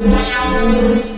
Música